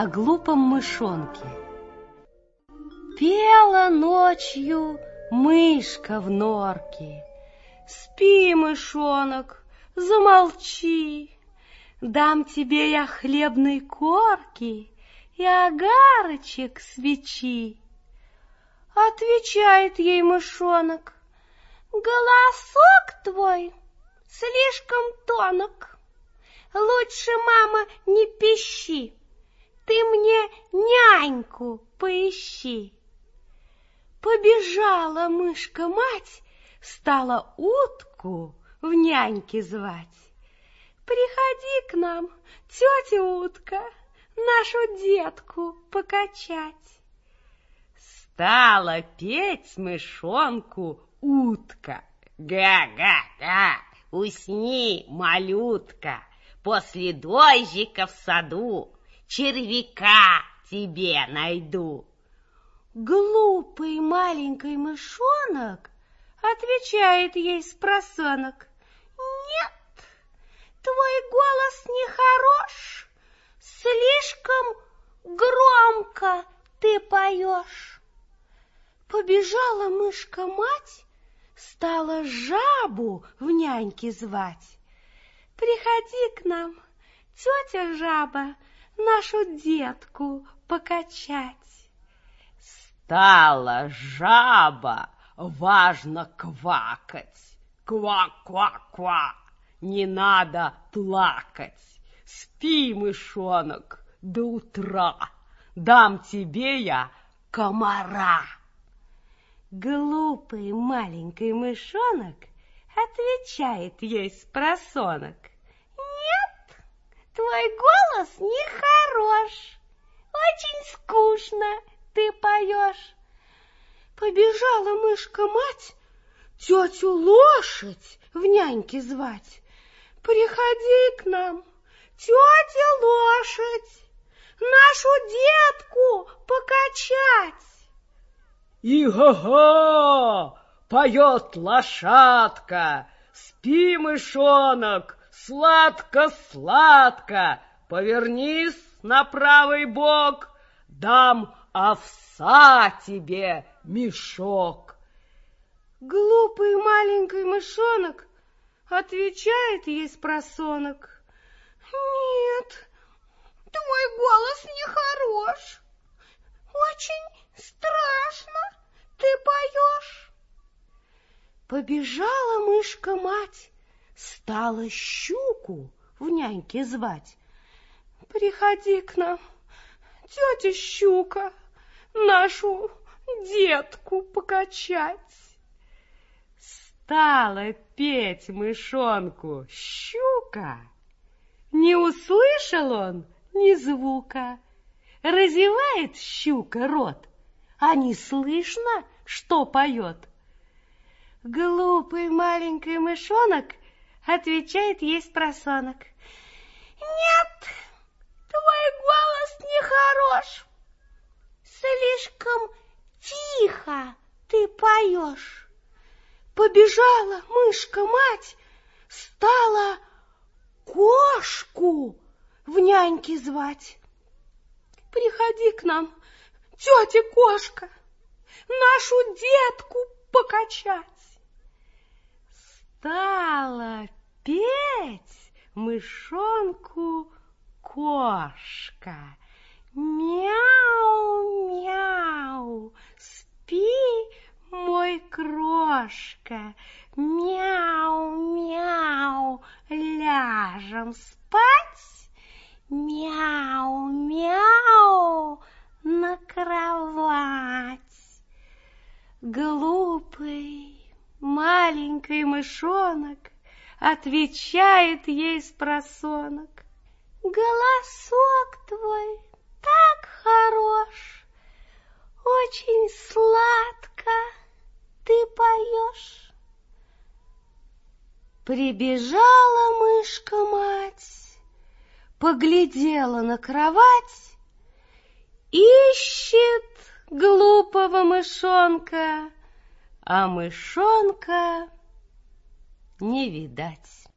о глупом мышонке. Пела ночью мышка в норке. Спи, мышонок, замолчи. Дам тебе я хлебной корки и огарочек свечи. Отвечает ей мышонок, голосок твой слишком тонок. Лучше, мама, не пищи, ты мне няньку поищи. Побежала мышка-мать, стала утку в няньки звать. Приходи к нам, тетя утка, нашу детку покачать. Стала петь мышонку утка. Га-га-га, усни, малютка, после дождика в саду червяка тебе найду. Глупый маленький мышонок отвечает ей с просонок. Нет, твой голос нехорош, слишком громко ты поешь. Побежала мышка-мать, стала жабу в няньки звать. Приходи к нам, тетя жаба, нашу детку покачать. Стала жаба важно квакать. Ква-ква-ква, не надо плакать. Спи, мышонок, до утра, дам тебе я комара. Глупый маленький мышонок отвечает ей с просонок. Твой голос нехорош, очень скучно ты поешь. Побежала мышка-мать тетю лошадь в няньки звать. Приходи к нам, тетя лошадь, нашу детку покачать. И-га-га! Поет лошадка, спи, мышонок, сладко-сладко, повернись на правый бок, дам овса тебе мешок. Глупый маленький мышонок отвечает ей с просонок. Нет, твой голос нехорош. Очень страшно ты поешь. Побежала мышка-мать, стала щуку в няньке звать. Приходи к нам, тетя щука, нашу детку покачать. Стала петь мышонку щука. Не услышал он ни звука. Разевает щука рот, а не слышно, что поет. Глупый маленький мышонок отвечает ей с просонок. Нет, твой голос нехорош. Слишком тихо ты поешь. Побежала мышка-мать, стала кошку в няньки звать. Приходи к нам, тетя кошка, нашу детку покачать. Стала петь мышонку кошка. Мяу, мяу, спи, мой крошка, мяу, мяу, ляжем спать, мяу, мяу, на кровать. Глупый маленький мышонок отвечает ей с просонок. Голосок твой так хорош, очень сладко ты поешь. Прибежала мышка-мать, поглядела на кровать, ищет глупого мышонка, а мышонка не видать.